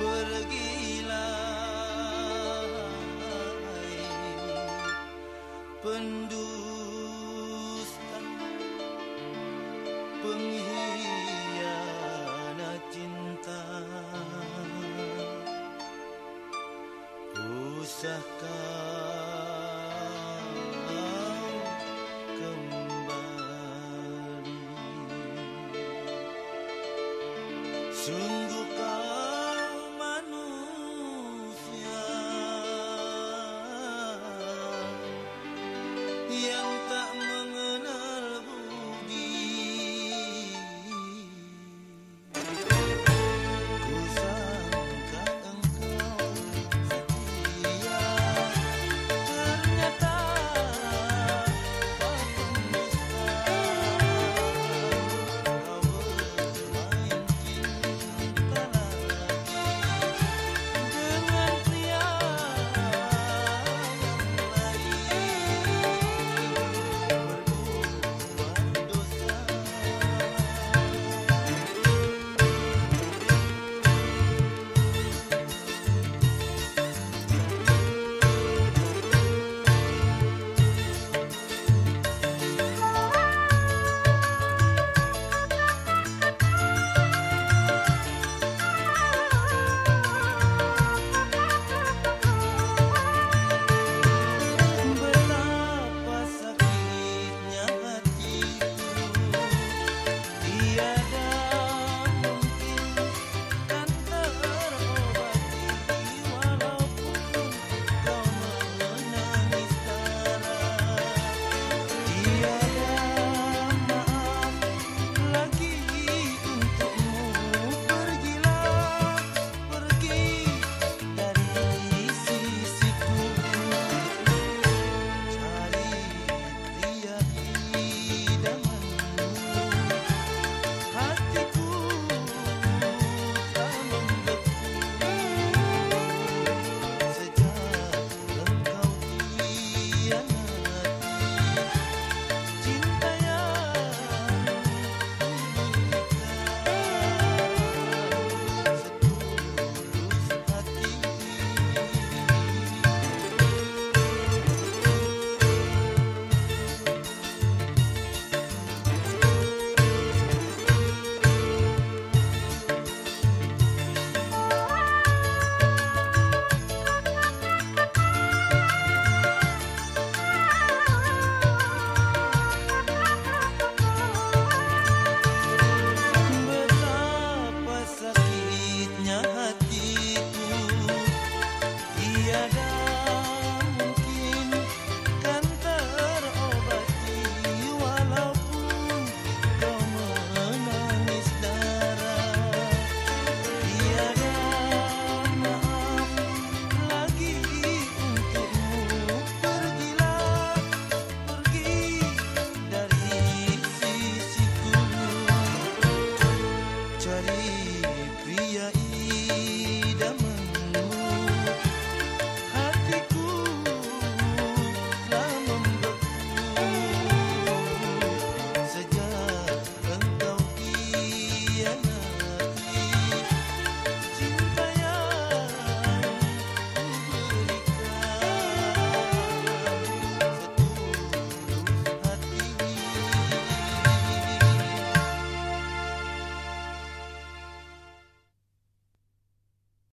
pergilah hai, pendusta pengkhianat cinta. Pusaka kembali. Sungguh